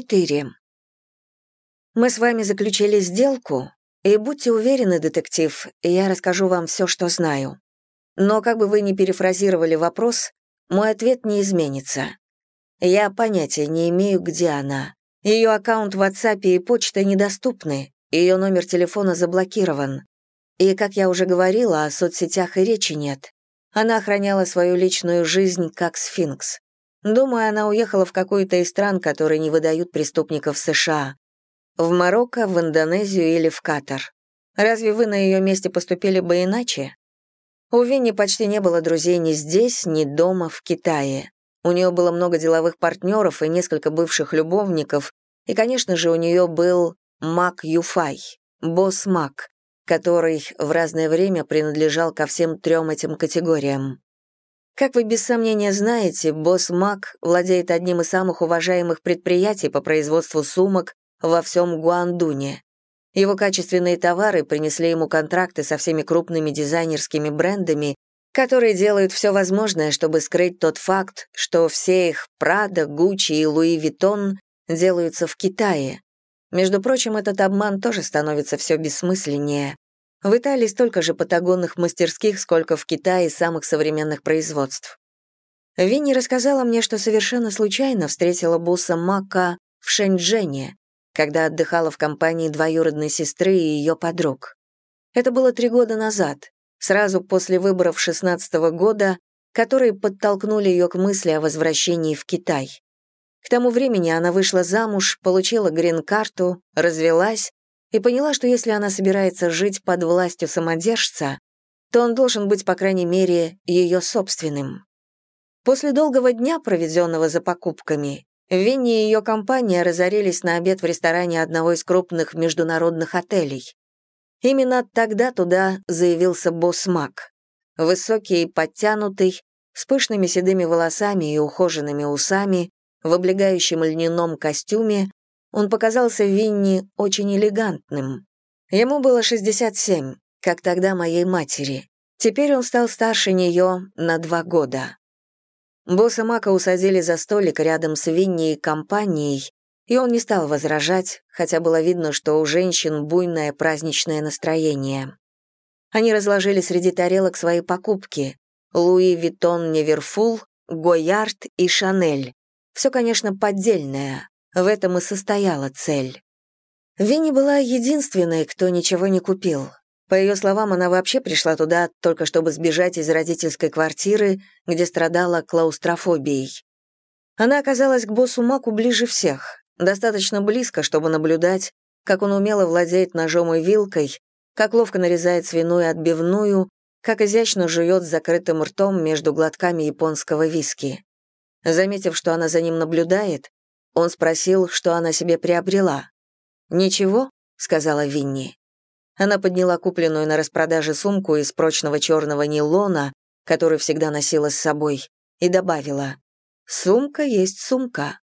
4. Мы с вами заключили сделку, и будьте уверены, детектив, я расскажу вам все, что знаю. Но как бы вы ни перефразировали вопрос, мой ответ не изменится. Я понятия не имею, где она. Ее аккаунт в WhatsApp и почта недоступны, ее номер телефона заблокирован. И, как я уже говорила, о соцсетях и речи нет. Она охраняла свою личную жизнь как сфинкс. Думаю, она уехала в какую-то из стран, которые не выдают преступников США. В Марокко, в Индонезию или в Катар. Разве вы на ее месте поступили бы иначе? У Винни почти не было друзей ни здесь, ни дома, в Китае. У нее было много деловых партнеров и несколько бывших любовников, и, конечно же, у нее был Мак Юфай, босс Мак, который в разное время принадлежал ко всем трем этим категориям. Как вы без сомнения знаете, босс Мак владеет одним из самых уважаемых предприятий по производству сумок во всем Гуандуне. Его качественные товары принесли ему контракты со всеми крупными дизайнерскими брендами, которые делают все возможное, чтобы скрыть тот факт, что все их Прада, Гуччи и Луи Виттон делаются в Китае, между прочим, этот обман тоже становится все бессмысленнее. В Италии столько же патагонных мастерских, сколько в Китае самых современных производств. Винни рассказала мне, что совершенно случайно встретила босса Мака в Шэньчжэне, когда отдыхала в компании двоюродной сестры и ее подруг. Это было три года назад, сразу после выборов 16 -го года, которые подтолкнули ее к мысли о возвращении в Китай. К тому времени она вышла замуж, получила грин-карту, развелась и поняла, что если она собирается жить под властью самодержца, то он должен быть, по крайней мере, ее собственным. После долгого дня, проведенного за покупками, Винни и ее компания разорились на обед в ресторане одного из крупных международных отелей. Именно тогда туда заявился босс Мак. Высокий и подтянутый, с пышными седыми волосами и ухоженными усами, в облегающем льняном костюме, он показался Винни очень элегантным. Ему было 67, как тогда моей матери. Теперь он стал старше нее на два года. Босса Мака усадили за столик рядом с Винни и компанией, и он не стал возражать, хотя было видно, что у женщин буйное праздничное настроение. Они разложили среди тарелок свои покупки — Louis Vuitton Neverfull, Гоярд и Шанель, все, конечно, поддельное. В этом и состояла цель. Винни была единственной, кто ничего не купил. По ее словам, она вообще пришла туда только чтобы сбежать из родительской квартиры, где страдала клаустрофобией. Она оказалась к боссу Маку ближе всех, достаточно близко, чтобы наблюдать, как он умело владеет ножом и вилкой, как ловко нарезает свиную отбивную, как изящно жует с закрытым ртом между глотками японского виски. Заметив, что она за ним наблюдает, он спросил, что она себе приобрела. «Ничего», — сказала Винни. Она подняла купленную на распродаже сумку из прочного черного нейлона, который всегда носила с собой, и добавила, «Сумка есть сумка».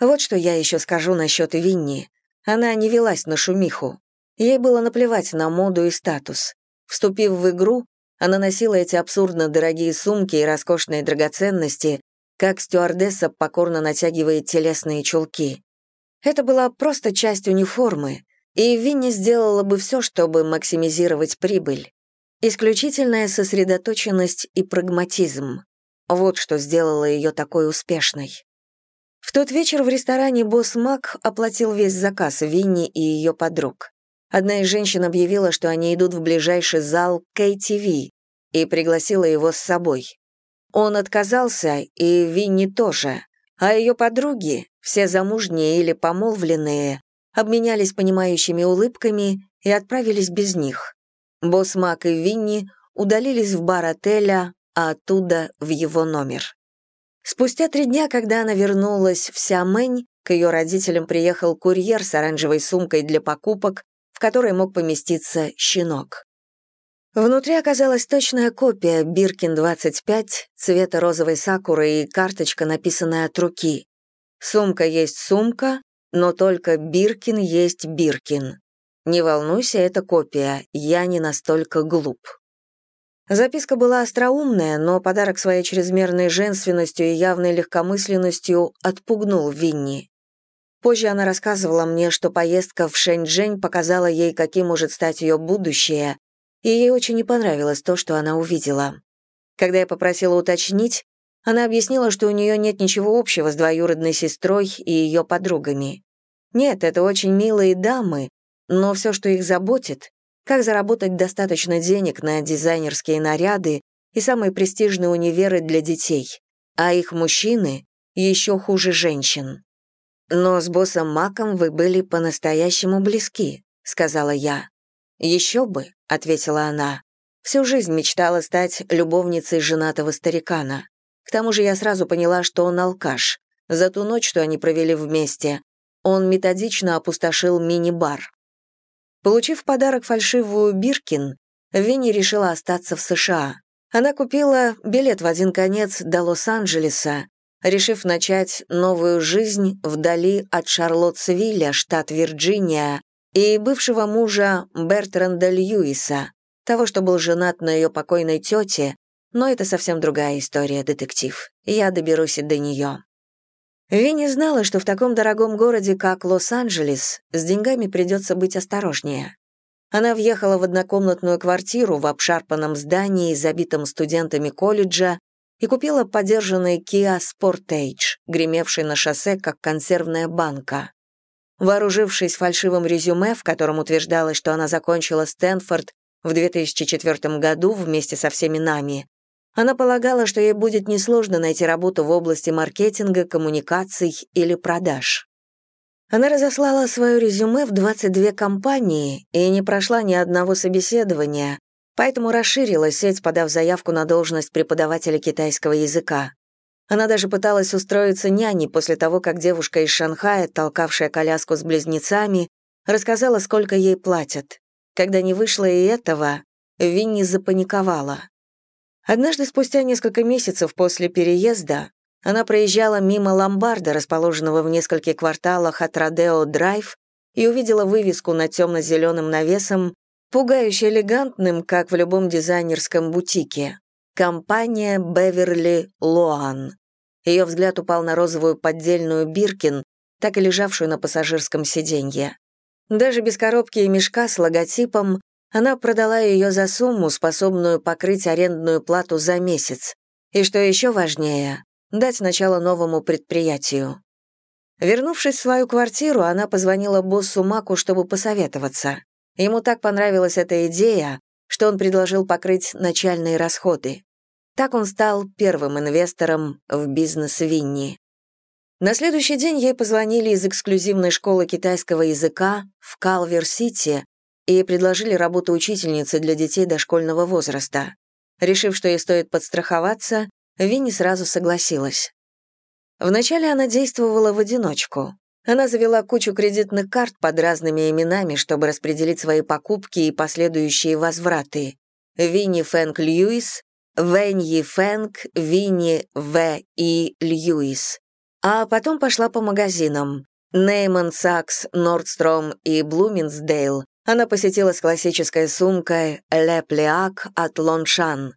Вот что я еще скажу насчет Винни. Она не велась на шумиху. Ей было наплевать на моду и статус. Вступив в игру, она носила эти абсурдно дорогие сумки и роскошные драгоценности, как стюардесса покорно натягивает телесные чулки. Это была просто часть униформы, и Винни сделала бы все, чтобы максимизировать прибыль. Исключительная сосредоточенность и прагматизм. Вот что сделало ее такой успешной. В тот вечер в ресторане босс Мак оплатил весь заказ Винни и ее подруг. Одна из женщин объявила, что они идут в ближайший зал KTV и пригласила его с собой. Он отказался, и Винни тоже. А ее подруги, все замужние или помолвленные, обменялись понимающими улыбками и отправились без них. Босс Мак и Винни удалились в бар отеля, а оттуда в его номер. Спустя три дня, когда она вернулась в Сямэнь, к ее родителям приехал курьер с оранжевой сумкой для покупок, в которой мог поместиться щенок. Внутри оказалась точная копия Биркин-25 цвета розовой сакуры и карточка, написанная от руки. «Сумка есть сумка, но только Биркин есть Биркин. Не волнуйся, это копия, я не настолько глуп». Записка была остроумная, но подарок своей чрезмерной женственностью и явной легкомысленностью отпугнул Винни. Позже она рассказывала мне, что поездка в Шэньчжэнь показала ей, каким может стать ее будущее, и ей очень не понравилось то, что она увидела. Когда я попросила уточнить, она объяснила, что у нее нет ничего общего с двоюродной сестрой и ее подругами. Нет, это очень милые дамы, но все, что их заботит, как заработать достаточно денег на дизайнерские наряды и самые престижные универы для детей, а их мужчины еще хуже женщин. «Но с боссом Маком вы были по-настоящему близки», — сказала я. «Еще бы», — ответила она. «Всю жизнь мечтала стать любовницей женатого старикана. К тому же я сразу поняла, что он алкаш. За ту ночь, что они провели вместе, он методично опустошил мини-бар. Получив подарок фальшивую Биркин, Винни решила остаться в США. Она купила билет в один конец до Лос-Анджелеса решив начать новую жизнь вдали от Шарлоттсвилля, штат Вирджиния, и бывшего мужа Бертранда Льюиса, того, что был женат на ее покойной тете, но это совсем другая история, детектив. Я доберусь и до нее. Винни знала, что в таком дорогом городе, как Лос-Анджелес, с деньгами придется быть осторожнее. Она въехала в однокомнатную квартиру в обшарпанном здании, забитом студентами колледжа, и купила подержанный Kia Sportage, гремевший на шоссе как консервная банка. Вооружившись фальшивым резюме, в котором утверждалось, что она закончила Стэнфорд в 2004 году вместе со всеми нами, она полагала, что ей будет несложно найти работу в области маркетинга, коммуникаций или продаж. Она разослала свое резюме в 22 компании и не прошла ни одного собеседования, поэтому расширила сеть, подав заявку на должность преподавателя китайского языка. Она даже пыталась устроиться няней после того, как девушка из Шанхая, толкавшая коляску с близнецами, рассказала, сколько ей платят. Когда не вышло и этого, Винни запаниковала. Однажды спустя несколько месяцев после переезда она проезжала мимо ломбарда, расположенного в нескольких кварталах от Родео Драйв, и увидела вывеску над темно-зеленым навесом пугающе элегантным, как в любом дизайнерском бутике. Компания Беверли Лоан. Ее взгляд упал на розовую поддельную Биркин, так и лежавшую на пассажирском сиденье. Даже без коробки и мешка с логотипом она продала ее за сумму, способную покрыть арендную плату за месяц. И что еще важнее, дать начало новому предприятию. Вернувшись в свою квартиру, она позвонила боссу Маку, чтобы посоветоваться. Ему так понравилась эта идея, что он предложил покрыть начальные расходы. Так он стал первым инвестором в бизнес Винни. На следующий день ей позвонили из эксклюзивной школы китайского языка в Калвер-Сити и предложили работу учительницы для детей дошкольного возраста. Решив, что ей стоит подстраховаться, Винни сразу согласилась. Вначале она действовала в одиночку. Она завела кучу кредитных карт под разными именами, чтобы распределить свои покупки и последующие возвраты. Винни Фэнк Льюис, Вэньи Фэнк, Винни В. И. Льюис. А потом пошла по магазинам. Нейман Сакс, Нордстром и Блуминсдейл. Она посетила с классической сумкой «Ле Плеак» от Лоншан.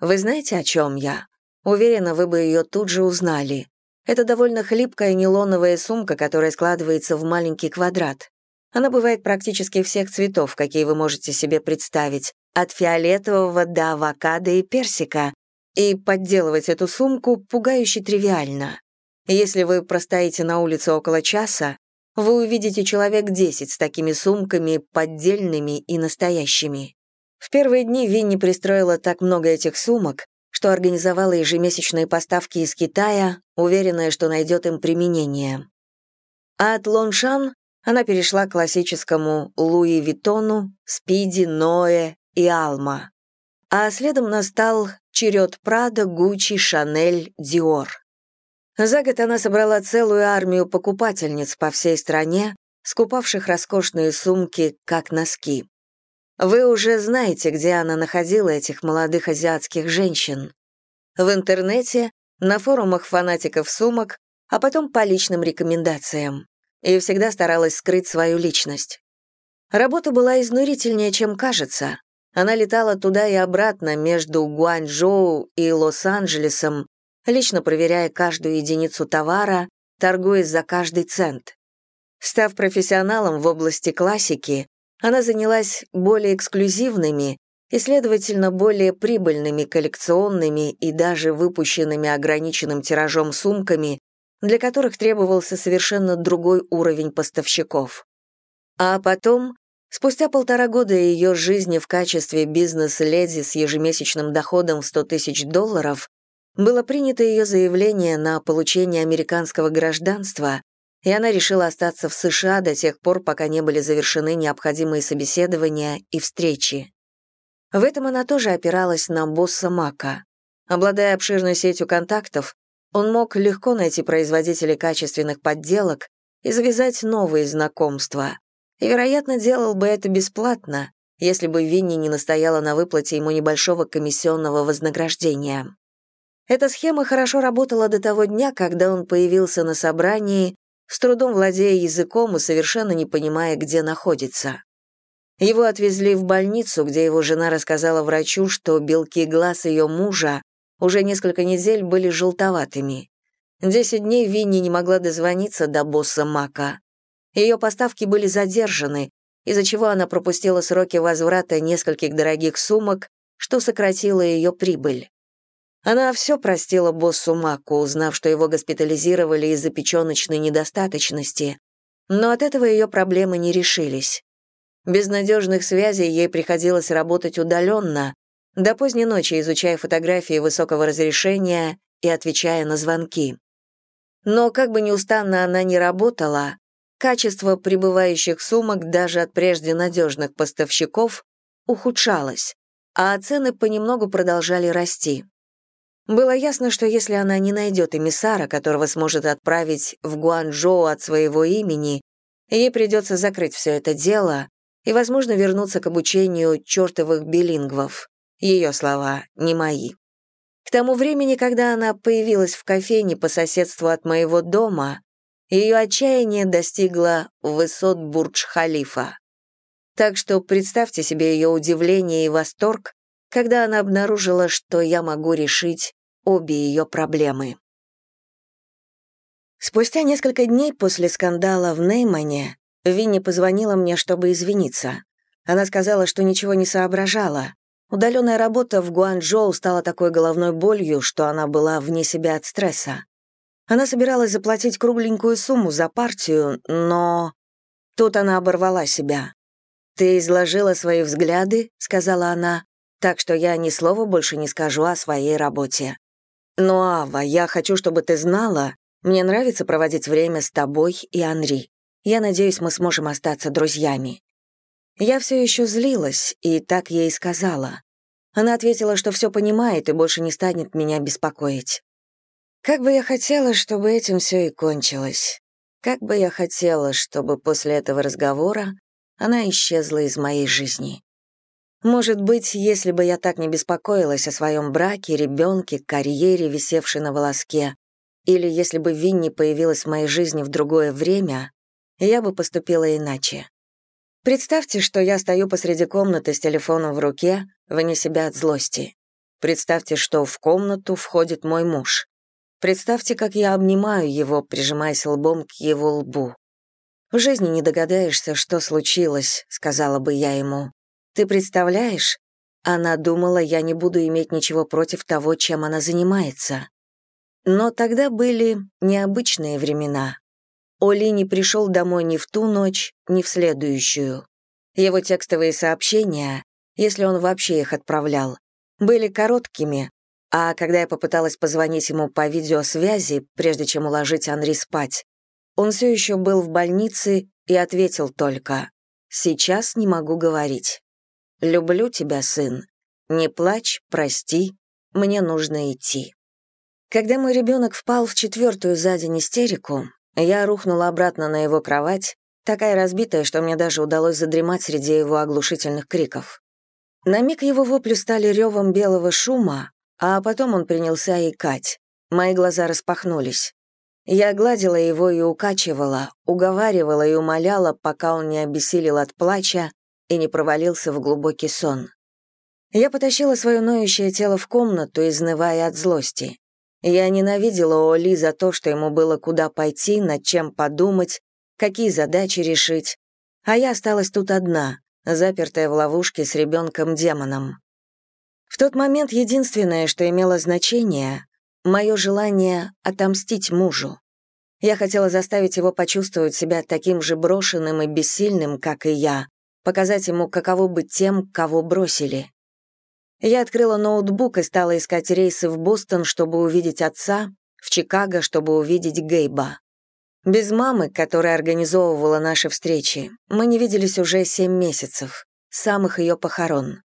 Вы знаете, о чем я? Уверена, вы бы ее тут же узнали. Это довольно хлипкая нейлоновая сумка, которая складывается в маленький квадрат. Она бывает практически всех цветов, какие вы можете себе представить, от фиолетового до авокадо и персика, и подделывать эту сумку пугающе тривиально. Если вы простоите на улице около часа, вы увидите человек 10 с такими сумками, поддельными и настоящими. В первые дни Винни пристроила так много этих сумок, что организовала ежемесячные поставки из Китая, уверенная, что найдет им применение. А от Лоншан она перешла к классическому Луи Виттону, Спиди, Ноэ и Алма. А следом настал черед Прада, Гуччи, Шанель, Диор. За год она собрала целую армию покупательниц по всей стране, скупавших роскошные сумки, как носки. Вы уже знаете, где она находила этих молодых азиатских женщин. В интернете, на форумах фанатиков сумок, а потом по личным рекомендациям. И всегда старалась скрыть свою личность. Работа была изнурительнее, чем кажется. Она летала туда и обратно между Гуанчжоу и Лос-Анджелесом, лично проверяя каждую единицу товара, торгуясь за каждый цент. Став профессионалом в области классики, она занялась более эксклюзивными и, следовательно, более прибыльными коллекционными и даже выпущенными ограниченным тиражом сумками, для которых требовался совершенно другой уровень поставщиков. А потом, спустя полтора года ее жизни в качестве бизнес-леди с ежемесячным доходом в 100 тысяч долларов, было принято ее заявление на получение американского гражданства, и она решила остаться в США до тех пор, пока не были завершены необходимые собеседования и встречи. В этом она тоже опиралась на босса Мака. Обладая обширной сетью контактов, он мог легко найти производителей качественных подделок и завязать новые знакомства. И, вероятно, делал бы это бесплатно, если бы Винни не настояла на выплате ему небольшого комиссионного вознаграждения. Эта схема хорошо работала до того дня, когда он появился на собрании, с трудом владея языком и совершенно не понимая, где находится. Его отвезли в больницу, где его жена рассказала врачу, что белки глаз ее мужа уже несколько недель были желтоватыми. Десять дней Винни не могла дозвониться до босса Мака. Ее поставки были задержаны, из-за чего она пропустила сроки возврата нескольких дорогих сумок, что сократило ее прибыль. Она все простила боссу Маку, узнав, что его госпитализировали из-за печеночной недостаточности, но от этого ее проблемы не решились. Без надежных связей ей приходилось работать удаленно, до поздней ночи изучая фотографии высокого разрешения и отвечая на звонки. Но как бы неустанно она ни работала, качество прибывающих сумок даже от прежде надежных поставщиков ухудшалось, а цены понемногу продолжали расти. Было ясно, что если она не найдет эмиссара, которого сможет отправить в Гуанчжоу от своего имени, ей придется закрыть все это дело, и, возможно, вернуться к обучению чертовых билингвов. Ее слова, не мои. К тому времени, когда она появилась в кофейне по соседству от моего дома, ее отчаяние достигло высот Бурдж-Халифа. Так что представьте себе ее удивление и восторг, когда она обнаружила, что я могу решить обе ее проблемы. Спустя несколько дней после скандала в Неймане Винни позвонила мне, чтобы извиниться. Она сказала, что ничего не соображала. Удаленная работа в Гуанчжоу стала такой головной болью, что она была вне себя от стресса. Она собиралась заплатить кругленькую сумму за партию, но... Тут она оборвала себя. «Ты изложила свои взгляды», — сказала она, «так что я ни слова больше не скажу о своей работе. Но, Ава, я хочу, чтобы ты знала, мне нравится проводить время с тобой и Анри. Я надеюсь, мы сможем остаться друзьями». Я все еще злилась, и так ей сказала. Она ответила, что все понимает и больше не станет меня беспокоить. Как бы я хотела, чтобы этим все и кончилось. Как бы я хотела, чтобы после этого разговора она исчезла из моей жизни. Может быть, если бы я так не беспокоилась о своем браке, ребенке, карьере, висевшей на волоске, или если бы Винни появилась в моей жизни в другое время, я бы поступила иначе. Представьте, что я стою посреди комнаты с телефоном в руке, вне себя от злости. Представьте, что в комнату входит мой муж. Представьте, как я обнимаю его, прижимаясь лбом к его лбу. «В жизни не догадаешься, что случилось», — сказала бы я ему. «Ты представляешь?» Она думала, я не буду иметь ничего против того, чем она занимается. Но тогда были необычные времена. Оли не пришел домой ни в ту ночь, ни в следующую. Его текстовые сообщения, если он вообще их отправлял, были короткими, а когда я попыталась позвонить ему по видеосвязи, прежде чем уложить Анри спать, он все еще был в больнице и ответил только «Сейчас не могу говорить. Люблю тебя, сын. Не плачь, прости, мне нужно идти». Когда мой ребенок впал в четвертую за день истерику, я рухнула обратно на его кровать, такая разбитая, что мне даже удалось задремать среди его оглушительных криков. На миг его вопли стали ревом белого шума, а потом он принялся икать. Мои глаза распахнулись. Я гладила его и укачивала, уговаривала и умоляла, пока он не обессилел от плача и не провалился в глубокий сон. Я потащила свое ноющее тело в комнату, изнывая от злости. Я ненавидела Оли за то, что ему было куда пойти, над чем подумать, какие задачи решить. А я осталась тут одна, запертая в ловушке с ребенком-демоном. В тот момент единственное, что имело значение — мое желание отомстить мужу. Я хотела заставить его почувствовать себя таким же брошенным и бессильным, как и я, показать ему, каково быть тем, кого бросили. Я открыла ноутбук и стала искать рейсы в Бостон, чтобы увидеть отца, в Чикаго, чтобы увидеть Гейба. Без мамы, которая организовывала наши встречи, мы не виделись уже семь месяцев, самых ее похорон.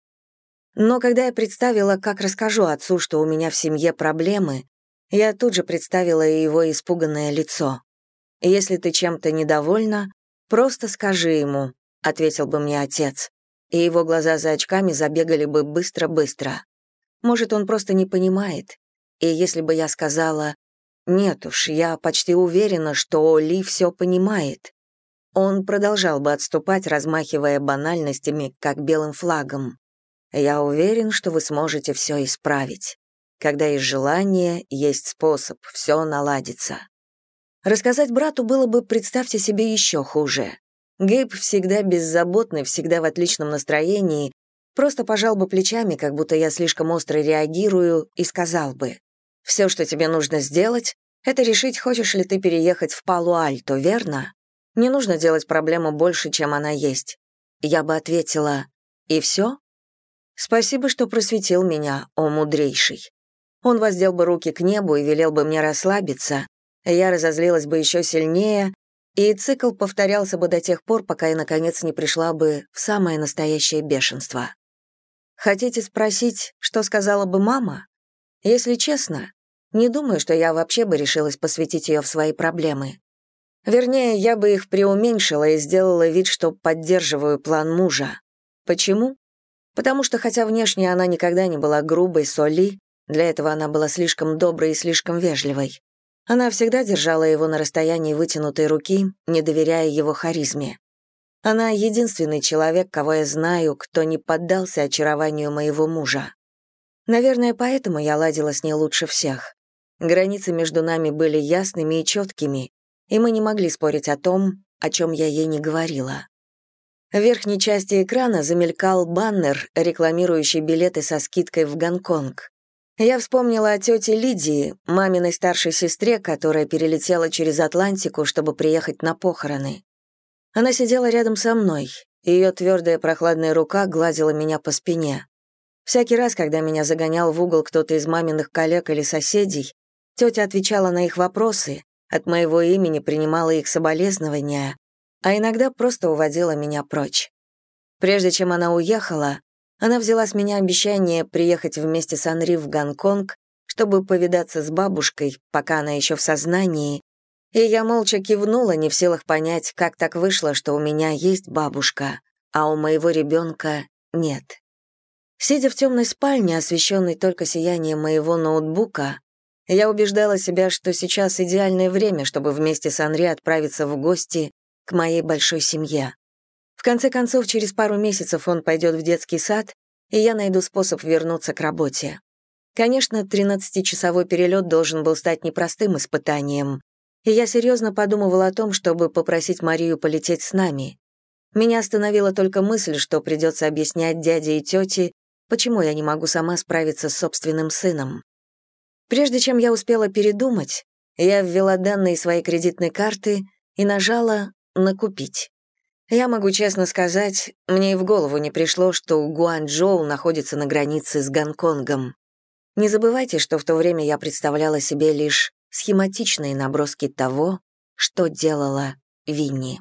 Но когда я представила, как расскажу отцу, что у меня в семье проблемы, я тут же представила и его испуганное лицо. «Если ты чем-то недовольна, просто скажи ему», — ответил бы мне отец, и его глаза за очками забегали бы быстро-быстро. Может, он просто не понимает. И если бы я сказала «Нет уж, я почти уверена, что Ли все понимает», он продолжал бы отступать, размахивая банальностями, как белым флагом. «Я уверен, что вы сможете все исправить. Когда есть желание, есть способ, все наладится. Рассказать брату было бы, представьте себе, еще хуже. Гейб всегда беззаботный, всегда в отличном настроении, просто пожал бы плечами, как будто я слишком остро реагирую, и сказал бы, «Все, что тебе нужно сделать, это решить, хочешь ли ты переехать в Палу-Альто, верно? Не нужно делать проблему больше, чем она есть». Я бы ответила, «И все?» «Спасибо, что просветил меня, о мудрейший». Он воздел бы руки к небу и велел бы мне расслабиться, я разозлилась бы еще сильнее, и цикл повторялся бы до тех пор, пока я, наконец, не пришла бы в самое настоящее бешенство. Хотите спросить, что сказала бы мама? Если честно, не думаю, что я вообще бы решилась посвятить ее в свои проблемы. Вернее, я бы их преуменьшила и сделала вид, что поддерживаю план мужа. Почему? Потому что, хотя внешне она никогда не была грубой, соли, для этого она была слишком доброй и слишком вежливой. Она всегда держала его на расстоянии вытянутой руки, не доверяя его харизме. Она единственный человек, кого я знаю, кто не поддался очарованию моего мужа. Наверное, поэтому я ладила с ней лучше всех. Границы между нами были ясными и четкими, и мы не могли спорить о том, о чем я ей не говорила. В верхней части экрана замелькал баннер, рекламирующий билеты со скидкой в Гонконг. Я вспомнила о тете Лидии, маминой старшей сестре, которая перелетела через Атлантику, чтобы приехать на похороны. Она сидела рядом со мной, ее твердая прохладная рука гладила меня по спине. Всякий раз, когда меня загонял в угол кто-то из маминых коллег или соседей, тетя отвечала на их вопросы, от моего имени принимала их соболезнования, а иногда просто уводила меня прочь. Прежде чем она уехала, она взяла с меня обещание приехать вместе с Анри в Гонконг, чтобы повидаться с бабушкой, пока она еще в сознании, и я молча кивнула, не в силах понять, как так вышло, что у меня есть бабушка, а у моего ребенка нет. Сидя в темной спальне, освещенной только сиянием моего ноутбука, я убеждала себя, что сейчас идеальное время, чтобы вместе с Анри отправиться в гости к моей большой семье. В конце концов, через пару месяцев он пойдет в детский сад, и я найду способ вернуться к работе. Конечно, 13-часовой перелет должен был стать непростым испытанием, и я серьезно подумывала о том, чтобы попросить Марию полететь с нами. Меня остановила только мысль, что придется объяснять дяде и тете, почему я не могу сама справиться с собственным сыном. Прежде чем я успела передумать, я ввела данные своей кредитной карты и нажала «Накупить». Я могу честно сказать, мне и в голову не пришло, что Гуанчжоу находится на границе с Гонконгом. Не забывайте, что в то время я представляла себе лишь схематичные наброски того, что делала Винни.